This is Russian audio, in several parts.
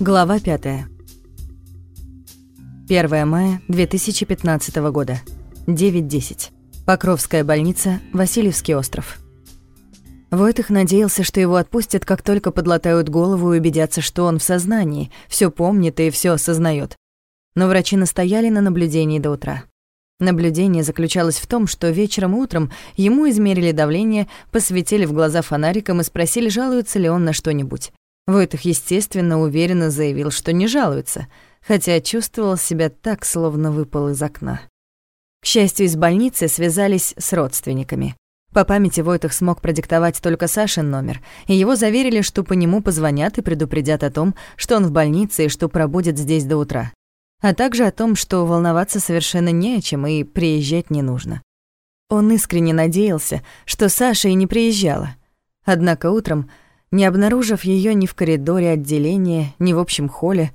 Глава 5. 1 мая 2015 года. 9.10. Покровская больница, Васильевский остров. Войтых надеялся, что его отпустят, как только подлатают голову и убедятся, что он в сознании, все помнит и все осознает. Но врачи настояли на наблюдении до утра. Наблюдение заключалось в том, что вечером и утром ему измерили давление, посветили в глаза фонариком и спросили, жалуется ли он на что-нибудь. Войтых, естественно, уверенно заявил, что не жалуется, хотя чувствовал себя так, словно выпал из окна. К счастью, из больницы связались с родственниками. По памяти Войтых смог продиктовать только Сашин номер, и его заверили, что по нему позвонят и предупредят о том, что он в больнице и что пробудет здесь до утра. А также о том, что волноваться совершенно не о чем и приезжать не нужно. Он искренне надеялся, что Саша и не приезжала. Однако утром не обнаружив ее ни в коридоре отделения, ни в общем холле,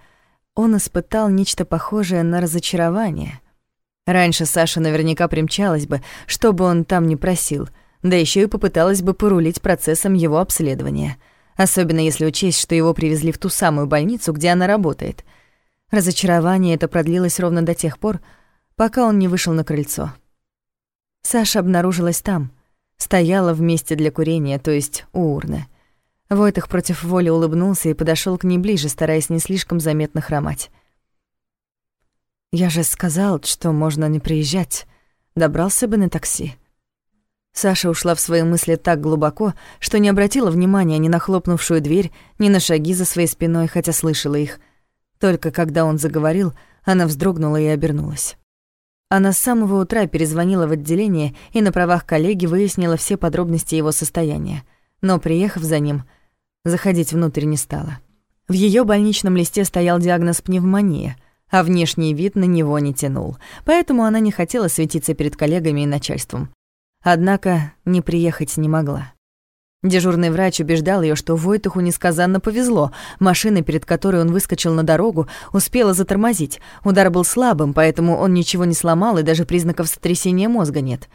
он испытал нечто похожее на разочарование. Раньше Саша наверняка примчалась бы, что бы он там ни просил, да еще и попыталась бы порулить процессом его обследования, особенно если учесть, что его привезли в ту самую больницу, где она работает. Разочарование это продлилось ровно до тех пор, пока он не вышел на крыльцо. Саша обнаружилась там, стояла в месте для курения, то есть у урны. Войтых против воли улыбнулся и подошел к ней ближе, стараясь не слишком заметно хромать. «Я же сказал, что можно не приезжать. Добрался бы на такси». Саша ушла в свои мысли так глубоко, что не обратила внимания ни на хлопнувшую дверь, ни на шаги за своей спиной, хотя слышала их. Только когда он заговорил, она вздрогнула и обернулась. Она с самого утра перезвонила в отделение и на правах коллеги выяснила все подробности его состояния. Но, приехав за ним, Заходить внутрь не стала. В ее больничном листе стоял диагноз пневмония, а внешний вид на него не тянул, поэтому она не хотела светиться перед коллегами и начальством. Однако не приехать не могла. Дежурный врач убеждал ее, что Войтуху несказанно повезло. Машина, перед которой он выскочил на дорогу, успела затормозить. Удар был слабым, поэтому он ничего не сломал, и даже признаков сотрясения мозга нет.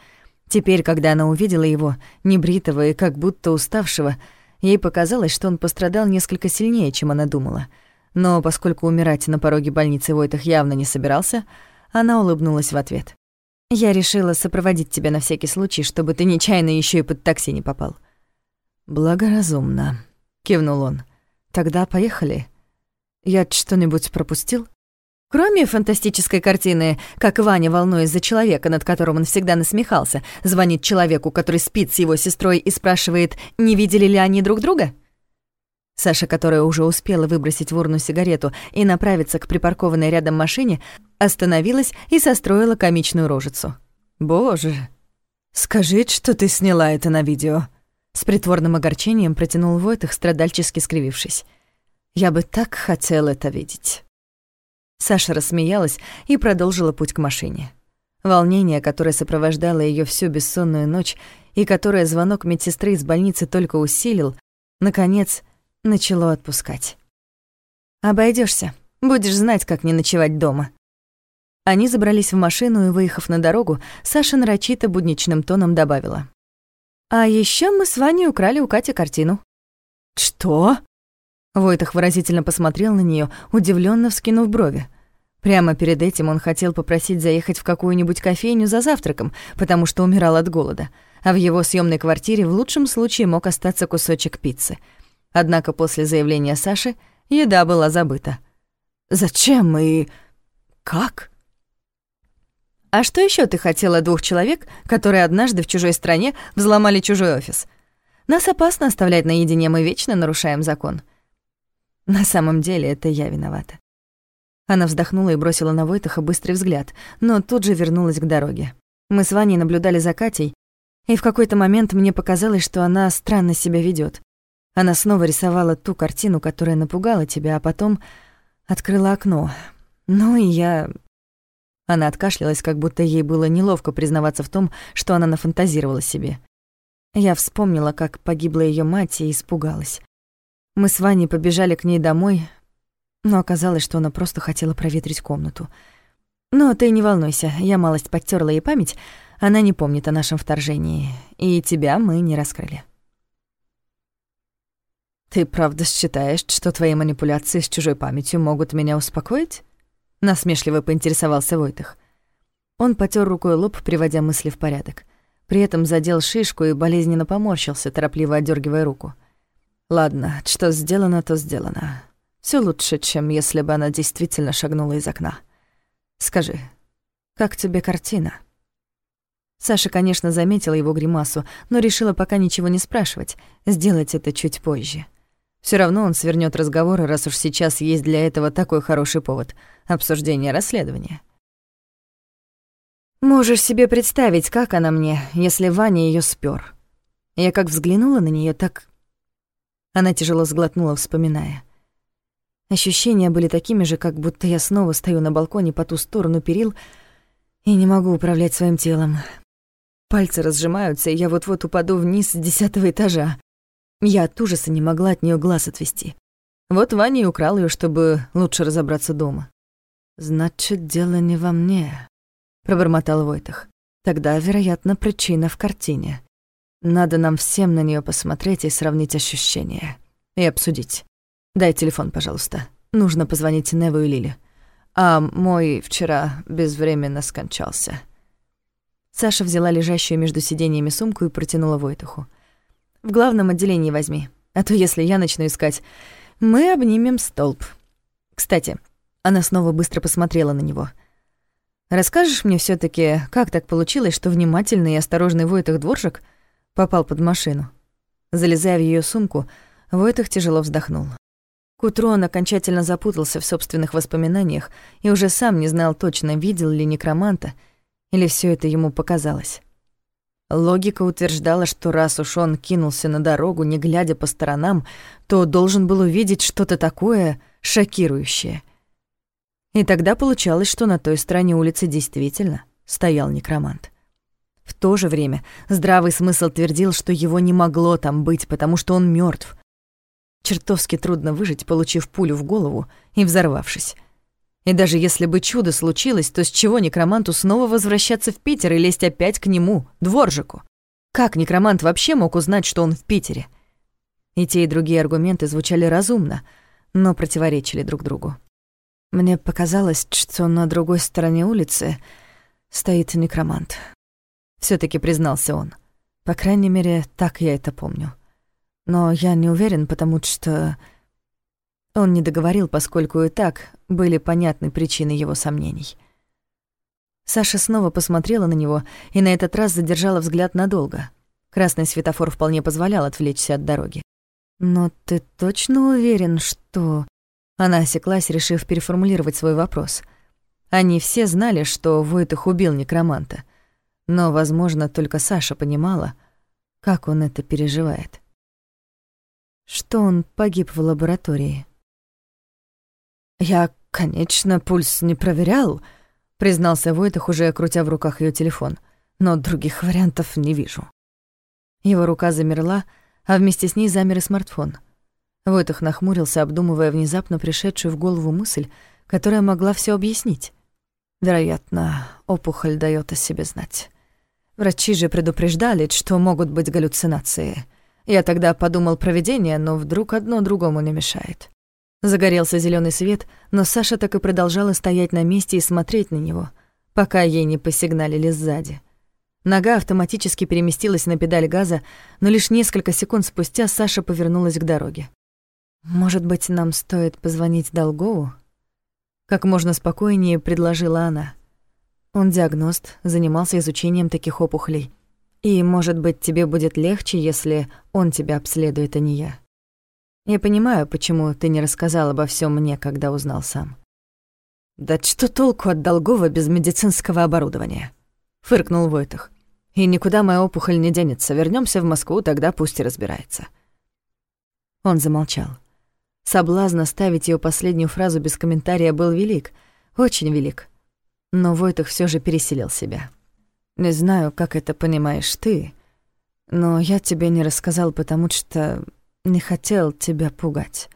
Теперь, когда она увидела его, небритого и как будто уставшего, Ей показалось, что он пострадал несколько сильнее, чем она думала. Но поскольку умирать на пороге больницы Войтах явно не собирался, она улыбнулась в ответ. «Я решила сопроводить тебя на всякий случай, чтобы ты нечаянно еще и под такси не попал». «Благоразумно», — кивнул он. «Тогда поехали. Я что-нибудь пропустил?» Кроме фантастической картины, как Ваня, волнуясь за человека, над которым он всегда насмехался, звонит человеку, который спит с его сестрой и спрашивает, не видели ли они друг друга? Саша, которая уже успела выбросить в урну сигарету и направиться к припаркованной рядом машине, остановилась и состроила комичную рожицу. «Боже, скажи, что ты сняла это на видео!» С притворным огорчением протянул Войтых, страдальчески скривившись. «Я бы так хотел это видеть». Саша рассмеялась и продолжила путь к машине. Волнение, которое сопровождало ее всю бессонную ночь и которое звонок медсестры из больницы только усилил, наконец начало отпускать. Обойдешься, будешь знать, как не ночевать дома». Они забрались в машину и, выехав на дорогу, Саша нарочито будничным тоном добавила. «А еще мы с Ваней украли у Кати картину». «Что?» Войтах выразительно посмотрел на нее, удивленно вскинув брови. Прямо перед этим он хотел попросить заехать в какую-нибудь кофейню за завтраком, потому что умирал от голода, а в его съемной квартире в лучшем случае мог остаться кусочек пиццы. Однако после заявления Саши еда была забыта. «Зачем и... как?» «А что еще ты хотела двух человек, которые однажды в чужой стране взломали чужой офис? Нас опасно оставлять наедине, мы вечно нарушаем закон». На самом деле это я виновата. Она вздохнула и бросила на Войтаха быстрый взгляд, но тут же вернулась к дороге. Мы с Ваней наблюдали за Катей, и в какой-то момент мне показалось, что она странно себя ведет. Она снова рисовала ту картину, которая напугала тебя, а потом открыла окно. Ну и я... Она откашлялась, как будто ей было неловко признаваться в том, что она нафантазировала себе. Я вспомнила, как погибла ее мать, и испугалась. Мы с Ваней побежали к ней домой, но оказалось, что она просто хотела проветрить комнату. Но ты не волнуйся, я малость подтерла ей память, она не помнит о нашем вторжении, и тебя мы не раскрыли. «Ты правда считаешь, что твои манипуляции с чужой памятью могут меня успокоить?» Насмешливо поинтересовался Войтых. Он потер рукой лоб, приводя мысли в порядок. При этом задел шишку и болезненно поморщился, торопливо отдергивая руку. «Ладно, что сделано, то сделано. Все лучше, чем если бы она действительно шагнула из окна. Скажи, как тебе картина?» Саша, конечно, заметила его гримасу, но решила пока ничего не спрашивать, сделать это чуть позже. Все равно он свернет разговор, раз уж сейчас есть для этого такой хороший повод — обсуждение расследования. Можешь себе представить, как она мне, если Ваня ее спер. Я как взглянула на нее, так... Она тяжело сглотнула, вспоминая. Ощущения были такими же, как будто я снова стою на балконе по ту сторону перил и не могу управлять своим телом. Пальцы разжимаются, и я вот-вот упаду вниз с десятого этажа. Я от ужаса не могла от нее глаз отвести. Вот Ваня и украл ее, чтобы лучше разобраться дома. «Значит, дело не во мне», — пробормотал Войтах. «Тогда, вероятно, причина в картине. Надо нам всем на нее посмотреть и сравнить ощущения. И обсудить. Дай телефон, пожалуйста. Нужно позвонить Неву и Лиле. А мой вчера безвременно скончался». Саша взяла лежащую между сиденьями сумку и протянула Войтуху. «В главном отделении возьми, а то если я начну искать, мы обнимем столб. Кстати, она снова быстро посмотрела на него. «Расскажешь мне все таки как так получилось, что внимательный и осторожный Войтах дворжик попал под машину?» Залезая в ее сумку, Войтах тяжело вздохнул. К утру он окончательно запутался в собственных воспоминаниях и уже сам не знал точно, видел ли некроманта — или все это ему показалось? Логика утверждала, что раз уж он кинулся на дорогу, не глядя по сторонам, то должен был увидеть что-то такое шокирующее. И тогда получалось, что на той стороне улицы действительно стоял некромант. В то же время здравый смысл твердил, что его не могло там быть, потому что он мертв. Чертовски трудно выжить, получив пулю в голову и взорвавшись. И даже если бы чудо случилось, то с чего некроманту снова возвращаться в Питер и лезть опять к нему, дворжику? Как некромант вообще мог узнать, что он в Питере? И те, и другие аргументы звучали разумно, но противоречили друг другу. Мне показалось, что на другой стороне улицы стоит некромант. Все таки признался он. По крайней мере, так я это помню. Но я не уверен, потому что он не договорил, поскольку и так были понятны причины его сомнений. Саша снова посмотрела на него и на этот раз задержала взгляд надолго. Красный светофор вполне позволял отвлечься от дороги. «Но ты точно уверен, что...» Она осеклась, решив переформулировать свой вопрос. Они все знали, что Войтых убил некроманта. Но, возможно, только Саша понимала, как он это переживает. Что он погиб в лаборатории. «Я, конечно, пульс не проверял», — признался Войтах, уже крутя в руках ее телефон. «Но других вариантов не вижу». Его рука замерла, а вместе с ней замер и смартфон. Войтах нахмурился, обдумывая внезапно пришедшую в голову мысль, которая могла все объяснить. Вероятно, опухоль дает о себе знать. Врачи же предупреждали, что могут быть галлюцинации. Я тогда подумал про видение, но вдруг одно другому не мешает. Загорелся зеленый свет, но Саша так и продолжала стоять на месте и смотреть на него, пока ей не посигналили сзади. Нога автоматически переместилась на педаль газа, но лишь несколько секунд спустя Саша повернулась к дороге. «Может быть, нам стоит позвонить Долгову?» Как можно спокойнее предложила она. Он диагност, занимался изучением таких опухолей. И, может быть, тебе будет легче, если он тебя обследует, а не я. Я понимаю, почему ты не рассказал обо всем мне, когда узнал сам. Да что толку от Долгова без медицинского оборудования? Фыркнул Войтах. И никуда моя опухоль не денется. Вернемся в Москву, тогда пусть и разбирается. Он замолчал. Соблазн оставить ее последнюю фразу без комментария был велик, очень велик. Но Войтах все же переселил себя. «Не знаю, как это понимаешь ты, но я тебе не рассказал, потому что не хотел тебя пугать.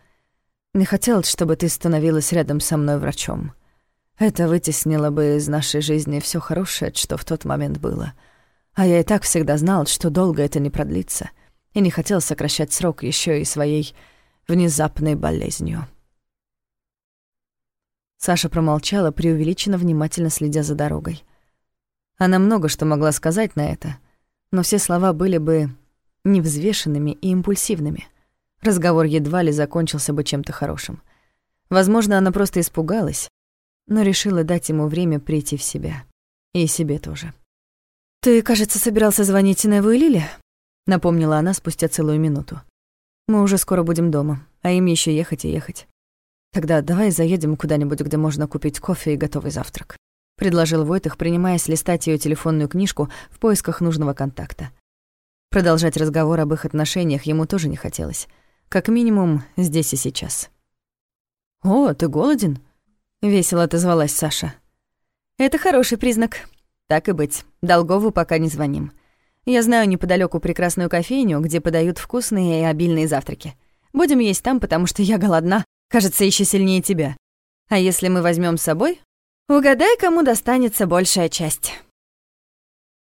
Не хотел, чтобы ты становилась рядом со мной врачом. Это вытеснило бы из нашей жизни все хорошее, что в тот момент было. А я и так всегда знал, что долго это не продлится, и не хотел сокращать срок еще и своей внезапной болезнью. Саша промолчала, преувеличенно внимательно следя за дорогой. Она много что могла сказать на это, но все слова были бы невзвешенными и импульсивными. Разговор едва ли закончился бы чем-то хорошим. Возможно, она просто испугалась, но решила дать ему время прийти в себя. И себе тоже. «Ты, кажется, собирался звонить Неву и Лиле?» — напомнила она спустя целую минуту. «Мы уже скоро будем дома, а им еще ехать и ехать. Тогда давай заедем куда-нибудь, где можно купить кофе и готовый завтрак», — предложил Войтых, принимаясь листать ее телефонную книжку в поисках нужного контакта. Продолжать разговор об их отношениях ему тоже не хотелось. Как минимум, здесь и сейчас. «О, ты голоден?» — весело отозвалась Саша. «Это хороший признак. Так и быть, Долгову пока не звоним. Я знаю неподалеку прекрасную кофейню, где подают вкусные и обильные завтраки. Будем есть там, потому что я голодна, кажется, еще сильнее тебя. А если мы возьмем с собой, угадай, кому достанется большая часть».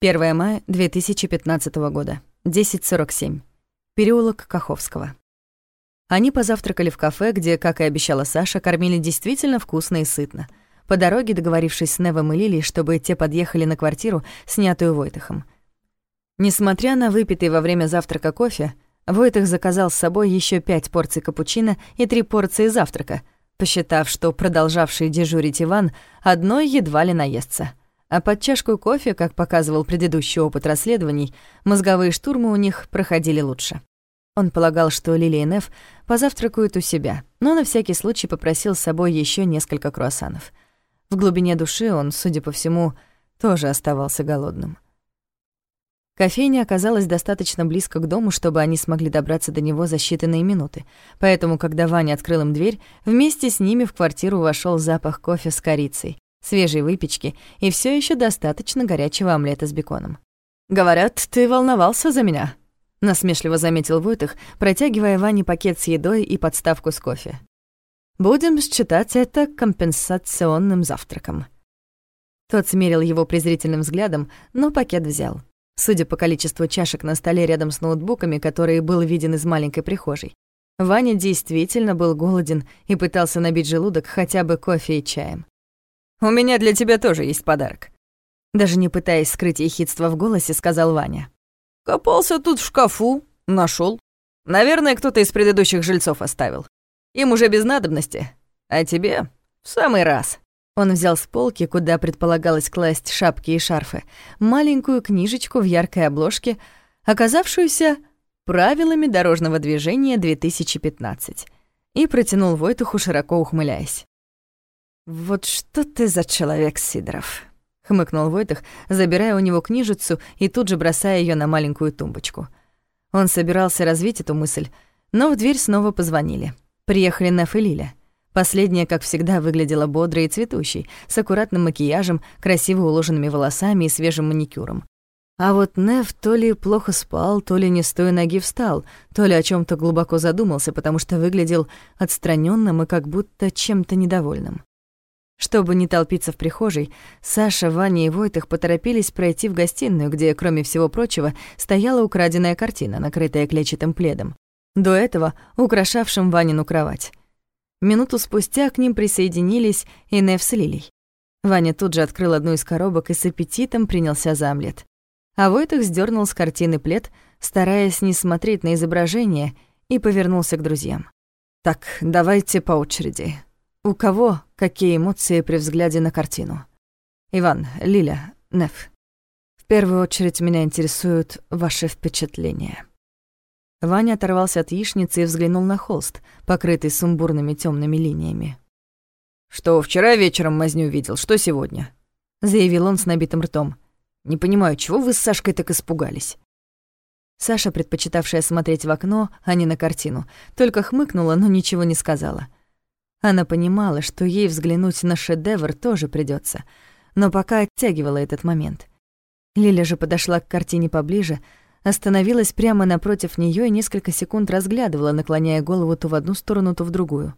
1 мая 2015 года, 10.47. Переулок Каховского. Они позавтракали в кафе, где, как и обещала Саша, кормили действительно вкусно и сытно. По дороге договорившись с Невом и Лилией, чтобы те подъехали на квартиру, снятую Войтахом. Несмотря на выпитый во время завтрака кофе, Войтах заказал с собой еще пять порций капучино и три порции завтрака, посчитав, что продолжавший дежурить Иван одной едва ли наестся. А под чашку кофе, как показывал предыдущий опыт расследований, мозговые штурмы у них проходили лучше. Он полагал, что Лилия и Неф позавтракают у себя, но на всякий случай попросил с собой еще несколько круассанов. В глубине души он, судя по всему, тоже оставался голодным. Кофейня оказалась достаточно близко к дому, чтобы они смогли добраться до него за считанные минуты. Поэтому, когда Ваня открыл им дверь, вместе с ними в квартиру вошел запах кофе с корицей, свежей выпечки и все еще достаточно горячего омлета с беконом. «Говорят, ты волновался за меня», насмешливо заметил Войтых, протягивая Ване пакет с едой и подставку с кофе. Будем считать это компенсационным завтраком. Тот смерил его презрительным взглядом, но пакет взял. Судя по количеству чашек на столе рядом с ноутбуками, который был виден из маленькой прихожей. Ваня действительно был голоден и пытался набить желудок хотя бы кофе и чаем. «У меня для тебя тоже есть подарок», даже не пытаясь скрыть ехидство в голосе, сказал Ваня. Копался тут в шкафу, нашел. Наверное, кто-то из предыдущих жильцов оставил. Им уже без надобности, а тебе в самый раз. Он взял с полки, куда предполагалось класть шапки и шарфы, маленькую книжечку в яркой обложке, оказавшуюся «Правилами дорожного движения 2015», и протянул Войтуху, широко ухмыляясь. «Вот что ты за человек, Сидоров?» хмыкнул Войтах, забирая у него книжицу и тут же бросая ее на маленькую тумбочку. Он собирался развить эту мысль, но в дверь снова позвонили. Приехали Неф и Лиля. Последняя, как всегда, выглядела бодрой и цветущей, с аккуратным макияжем, красиво уложенными волосами и свежим маникюром. А вот Неф то ли плохо спал, то ли не с той ноги встал, то ли о чем то глубоко задумался, потому что выглядел отстраненным и как будто чем-то недовольным. Чтобы не толпиться в прихожей, Саша, Ваня и Войтых поторопились пройти в гостиную, где, кроме всего прочего, стояла украденная картина, накрытая клетчатым пледом, до этого украшавшим Ванину кровать. Минуту спустя к ним присоединились и Нев с Лилей. Ваня тут же открыл одну из коробок и с аппетитом принялся за омлет. А Войтых сдернул с картины плед, стараясь не смотреть на изображение, и повернулся к друзьям. «Так, давайте по очереди. У кого какие эмоции при взгляде на картину? Иван, Лиля, Неф. В первую очередь меня интересуют ваши впечатления. Ваня оторвался от яичницы и взглянул на холст, покрытый сумбурными темными линиями. «Что вчера вечером мазню видел, что сегодня?» — заявил он с набитым ртом. «Не понимаю, чего вы с Сашкой так испугались?» Саша, предпочитавшая смотреть в окно, а не на картину, только хмыкнула, но ничего не сказала — она понимала, что ей взглянуть на шедевр тоже придется, но пока оттягивала этот момент. Лиля же подошла к картине поближе, остановилась прямо напротив нее и несколько секунд разглядывала, наклоняя голову то в одну сторону, то в другую.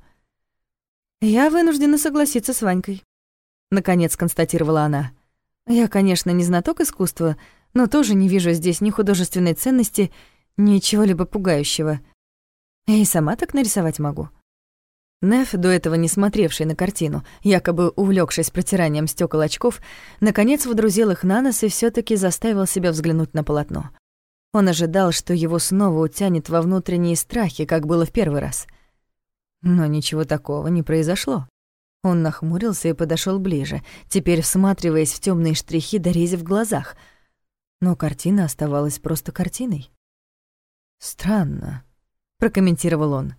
«Я вынуждена согласиться с Ванькой», — наконец констатировала она. «Я, конечно, не знаток искусства, но тоже не вижу здесь ни художественной ценности, ни чего-либо пугающего. Я и сама так нарисовать могу. Неф, до этого не смотревший на картину, якобы увлекшись протиранием стекол очков, наконец водрузил их на нос и все таки заставил себя взглянуть на полотно. Он ожидал, что его снова утянет во внутренние страхи, как было в первый раз. Но ничего такого не произошло. Он нахмурился и подошел ближе, теперь всматриваясь в темные штрихи до рези в глазах. Но картина оставалась просто картиной. «Странно», — прокомментировал он.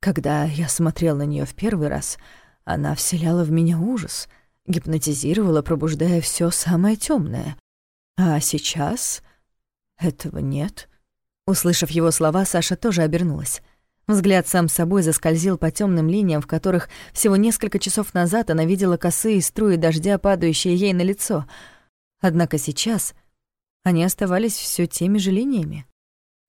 «Когда я смотрел на нее в первый раз, она вселяла в меня ужас, гипнотизировала, пробуждая все самое темное. А сейчас этого нет». Услышав его слова, Саша тоже обернулась. Взгляд сам собой заскользил по темным линиям, в которых всего несколько часов назад она видела косые струи дождя, падающие ей на лицо. Однако сейчас они оставались все теми же линиями.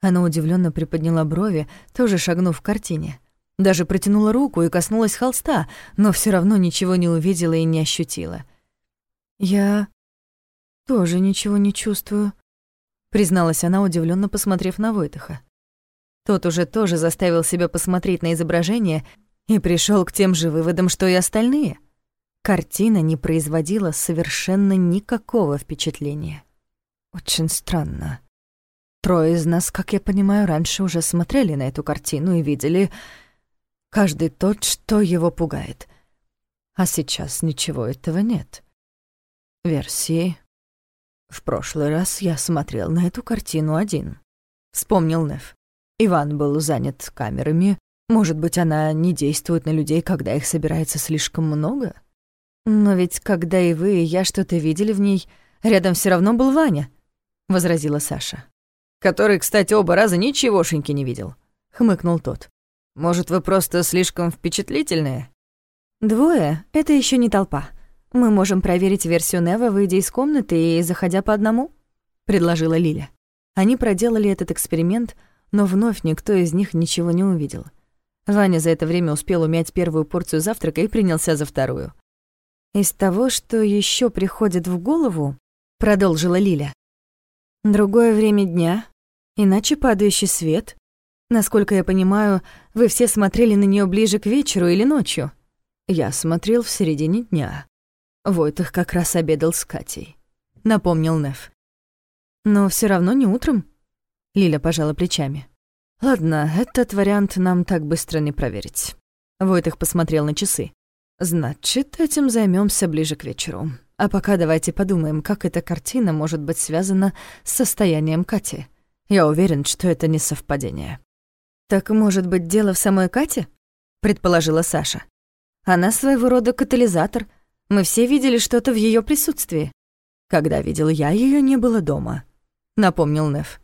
Она удивленно приподняла брови, тоже шагнув к картине. Даже протянула руку и коснулась холста, но все равно ничего не увидела и не ощутила. «Я тоже ничего не чувствую», — призналась она, удивленно посмотрев на Войтаха. Тот уже тоже заставил себя посмотреть на изображение и пришел к тем же выводам, что и остальные. Картина не производила совершенно никакого впечатления. Очень странно. Трое из нас, как я понимаю, раньше уже смотрели на эту картину и видели каждый тот, что его пугает. А сейчас ничего этого нет. Версии. В прошлый раз я смотрел на эту картину один. Вспомнил Нев. Иван был занят камерами. Может быть, она не действует на людей, когда их собирается слишком много? Но ведь когда и вы, и я что-то видели в ней, рядом все равно был Ваня, — возразила Саша. Который, кстати, оба раза ничегошеньки не видел, — хмыкнул тот. Может, вы просто слишком впечатлительные? Двое — это еще не толпа. Мы можем проверить версию Нева, выйдя из комнаты и заходя по одному, — предложила Лиля. Они проделали этот эксперимент — но вновь никто из них ничего не увидел. Ваня за это время успел умять первую порцию завтрака и принялся за вторую. «Из того, что еще приходит в голову», — продолжила Лиля, «другое время дня, иначе падающий свет. Насколько я понимаю, вы все смотрели на нее ближе к вечеру или ночью?» «Я смотрел в середине дня. Войтах как раз обедал с Катей», — напомнил Неф. «Но все равно не утром», Лиля пожала плечами. «Ладно, этот вариант нам так быстро не проверить». Войтых посмотрел на часы. «Значит, этим займемся ближе к вечеру. А пока давайте подумаем, как эта картина может быть связана с состоянием Кати. Я уверен, что это не совпадение». «Так, может быть, дело в самой Кате?» — предположила Саша. «Она своего рода катализатор. Мы все видели что-то в ее присутствии». «Когда видел я, ее не было дома», — напомнил Неф.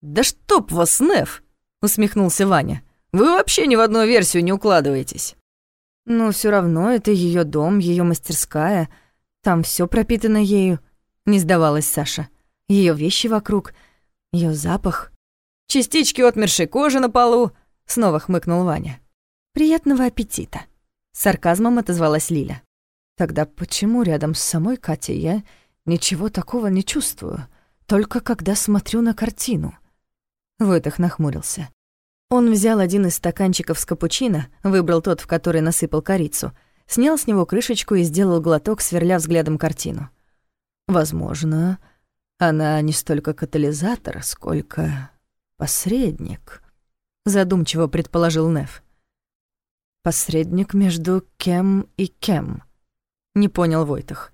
«Да чтоб вас, Неф!» — усмехнулся Ваня. «Вы вообще ни в одну версию не укладываетесь». «Но все равно это ее дом, ее мастерская. Там все пропитано ею», — не сдавалась Саша. Ее вещи вокруг, ее запах. «Частички отмершей кожи на полу», — снова хмыкнул Ваня. «Приятного аппетита», — сарказмом отозвалась Лиля. «Тогда почему рядом с самой Катей я ничего такого не чувствую, только когда смотрю на картину?» Войтах нахмурился. Он взял один из стаканчиков с капучино, выбрал тот, в который насыпал корицу, снял с него крышечку и сделал глоток, сверля взглядом картину. Возможно, она не столько катализатор, сколько посредник, задумчиво предположил Неф. Посредник между кем и кем? Не понял Войтах.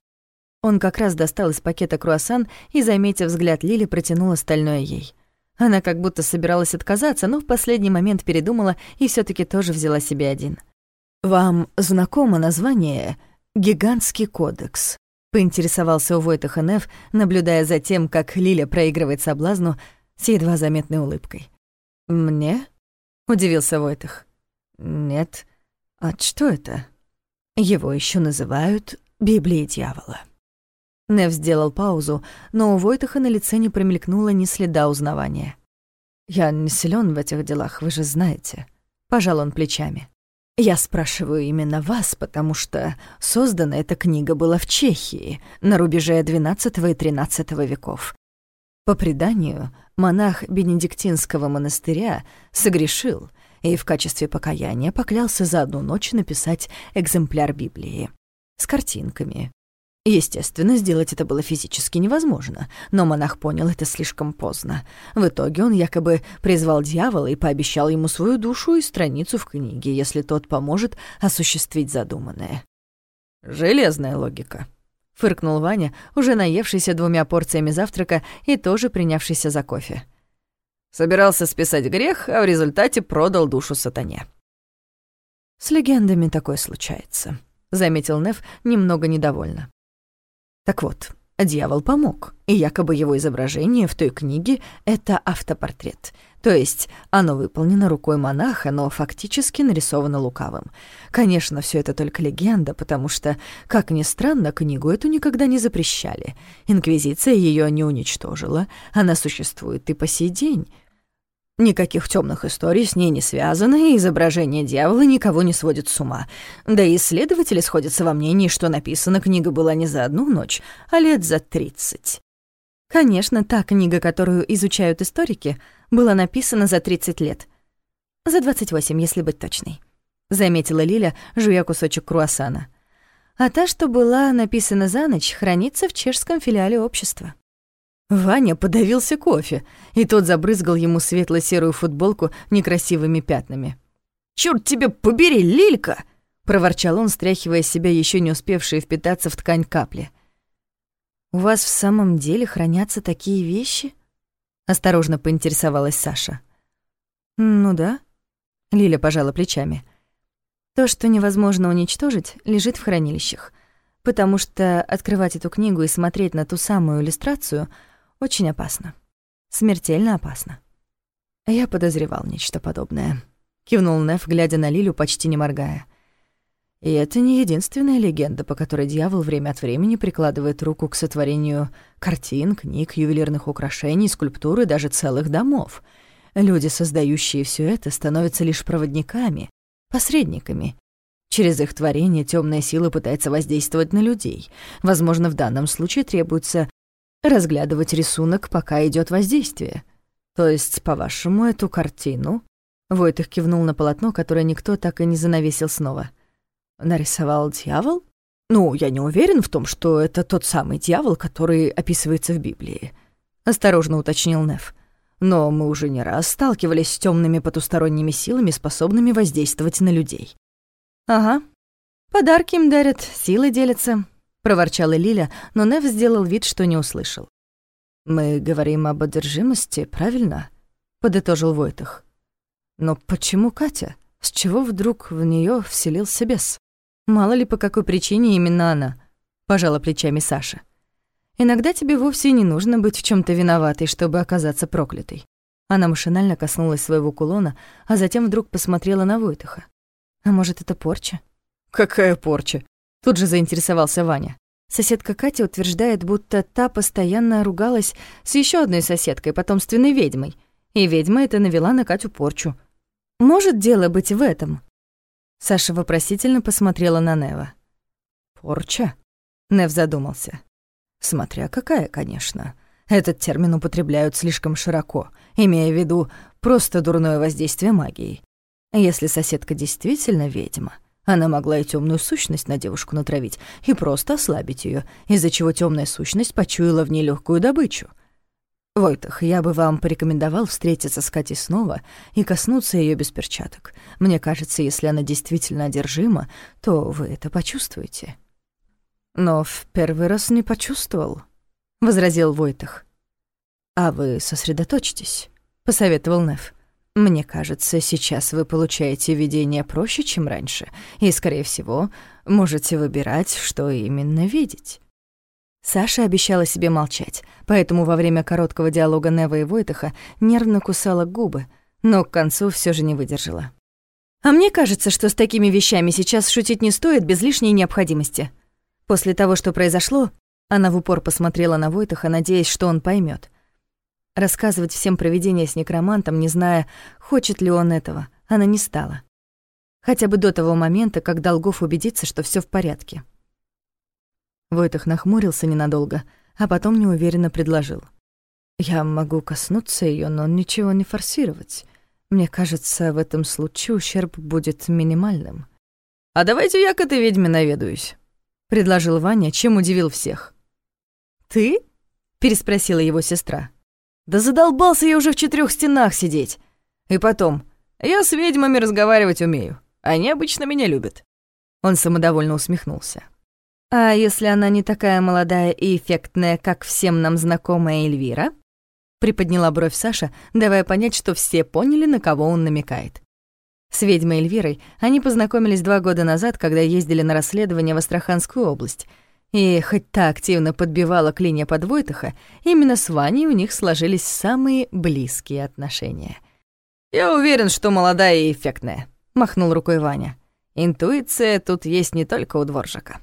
Он как раз достал из пакета круассан и, заметив взгляд Лили, протянул остальное ей. Она как будто собиралась отказаться, но в последний момент передумала и все таки тоже взяла себе один. «Вам знакомо название «Гигантский кодекс»?» — поинтересовался у Войтаха Неф, наблюдая за тем, как Лиля проигрывает соблазну с едва заметной улыбкой. «Мне?» — удивился Войтах. «Нет. А что это?» «Его еще называют Библией дьявола». Нев сделал паузу, но у Войтаха на лице не промелькнуло ни следа узнавания. «Я не силен в этих делах, вы же знаете», — пожал он плечами. «Я спрашиваю именно вас, потому что создана эта книга была в Чехии, на рубеже XII и XIII веков. По преданию, монах Бенедиктинского монастыря согрешил и в качестве покаяния поклялся за одну ночь написать экземпляр Библии с картинками. Естественно, сделать это было физически невозможно, но монах понял это слишком поздно. В итоге он якобы призвал дьявола и пообещал ему свою душу и страницу в книге, если тот поможет осуществить задуманное. «Железная логика», — фыркнул Ваня, уже наевшийся двумя порциями завтрака и тоже принявшийся за кофе. Собирался списать грех, а в результате продал душу сатане. «С легендами такое случается», — заметил Нев немного недовольно. Так вот, дьявол помог, и якобы его изображение в той книге — это автопортрет. То есть оно выполнено рукой монаха, но фактически нарисовано лукавым. Конечно, все это только легенда, потому что, как ни странно, книгу эту никогда не запрещали. Инквизиция ее не уничтожила, она существует и по сей день. Никаких темных историй с ней не связано, и изображение дьявола никого не сводит с ума. Да и исследователи сходятся во мнении, что написана книга была не за одну ночь, а лет за тридцать. Конечно, та книга, которую изучают историки, была написана за 30 лет. За 28, если быть точной. Заметила Лиля, жуя кусочек круассана. А та, что была написана за ночь, хранится в чешском филиале общества. Ваня подавился кофе, и тот забрызгал ему светло-серую футболку некрасивыми пятнами. «Чёрт тебе побери, Лилька!» — проворчал он, стряхивая себя еще не успевшие впитаться в ткань капли. «У вас в самом деле хранятся такие вещи?» — осторожно поинтересовалась Саша. «Ну да», — Лиля пожала плечами. «То, что невозможно уничтожить, лежит в хранилищах, потому что открывать эту книгу и смотреть на ту самую иллюстрацию — очень опасно. Смертельно опасно. Я подозревал нечто подобное. Кивнул Неф, глядя на Лилю, почти не моргая. И это не единственная легенда, по которой дьявол время от времени прикладывает руку к сотворению картин, книг, ювелирных украшений, скульптур и даже целых домов. Люди, создающие все это, становятся лишь проводниками, посредниками. Через их творение темная сила пытается воздействовать на людей. Возможно, в данном случае требуется разглядывать рисунок, пока идет воздействие. То есть, по-вашему, эту картину...» Войтых кивнул на полотно, которое никто так и не занавесил снова. «Нарисовал дьявол? Ну, я не уверен в том, что это тот самый дьявол, который описывается в Библии», — осторожно уточнил Неф. «Но мы уже не раз сталкивались с темными потусторонними силами, способными воздействовать на людей». «Ага. Подарки им дарят, силы делятся», проворчала Лиля, но Нев сделал вид, что не услышал. «Мы говорим об одержимости, правильно?» — подытожил Войтах. «Но почему Катя? С чего вдруг в нее вселился бес? Мало ли, по какой причине именно она?» — пожала плечами Саша. «Иногда тебе вовсе не нужно быть в чем то виноватой, чтобы оказаться проклятой». Она машинально коснулась своего кулона, а затем вдруг посмотрела на Войтаха. «А может, это порча?» «Какая порча?» Тут же заинтересовался Ваня. Соседка Катя утверждает, будто та постоянно ругалась с еще одной соседкой, потомственной ведьмой, и ведьма это навела на Катю порчу. Может дело быть в этом? Саша вопросительно посмотрела на Нева. Порча? Нев задумался. Смотря какая, конечно. Этот термин употребляют слишком широко, имея в виду просто дурное воздействие магии. Если соседка действительно ведьма — она могла и темную сущность на девушку натравить и просто ослабить ее, из-за чего темная сущность почуяла в ней легкую добычу. Войтах, я бы вам порекомендовал встретиться с Катей снова и коснуться ее без перчаток. Мне кажется, если она действительно одержима, то вы это почувствуете. Но в первый раз не почувствовал, — возразил Войтах. А вы сосредоточьтесь, — посоветовал Неф. Мне кажется, сейчас вы получаете видение проще, чем раньше, и, скорее всего, можете выбирать, что именно видеть. Саша обещала себе молчать, поэтому во время короткого диалога Нева и Войтаха нервно кусала губы, но к концу все же не выдержала. «А мне кажется, что с такими вещами сейчас шутить не стоит без лишней необходимости. После того, что произошло, она в упор посмотрела на Войтаха, надеясь, что он поймет. Рассказывать всем проведение с некромантом, не зная, хочет ли он этого, она не стала. Хотя бы до того момента, как Долгов убедится, что все в порядке. Войтах нахмурился ненадолго, а потом неуверенно предложил. «Я могу коснуться ее, но ничего не форсировать. Мне кажется, в этом случае ущерб будет минимальным. «А давайте я к этой ведьме наведаюсь», — предложил Ваня, чем удивил всех. «Ты?» — переспросила его сестра. «Да задолбался я уже в четырех стенах сидеть. И потом, я с ведьмами разговаривать умею. Они обычно меня любят». Он самодовольно усмехнулся. «А если она не такая молодая и эффектная, как всем нам знакомая Эльвира?» Приподняла бровь Саша, давая понять, что все поняли, на кого он намекает. С ведьмой Эльвирой они познакомились два года назад, когда ездили на расследование в Астраханскую область. И хоть та активно подбивала клинья под Войтаха, именно с Ваней у них сложились самые близкие отношения. «Я уверен, что молодая и эффектная», — махнул рукой Ваня. «Интуиция тут есть не только у дворжика».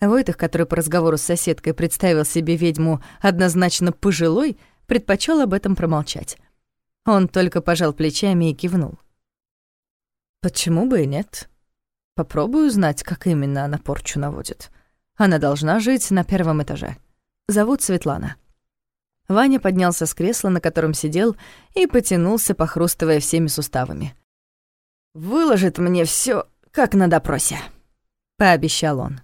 Войтах, который по разговору с соседкой представил себе ведьму однозначно пожилой, предпочел об этом промолчать. Он только пожал плечами и кивнул. Почему бы и нет? Попробую узнать, как именно она порчу наводит. Она должна жить на первом этаже. Зовут Светлана. Ваня поднялся с кресла, на котором сидел, и потянулся, похрустывая всеми суставами. «Выложит мне все, как на допросе», — пообещал он.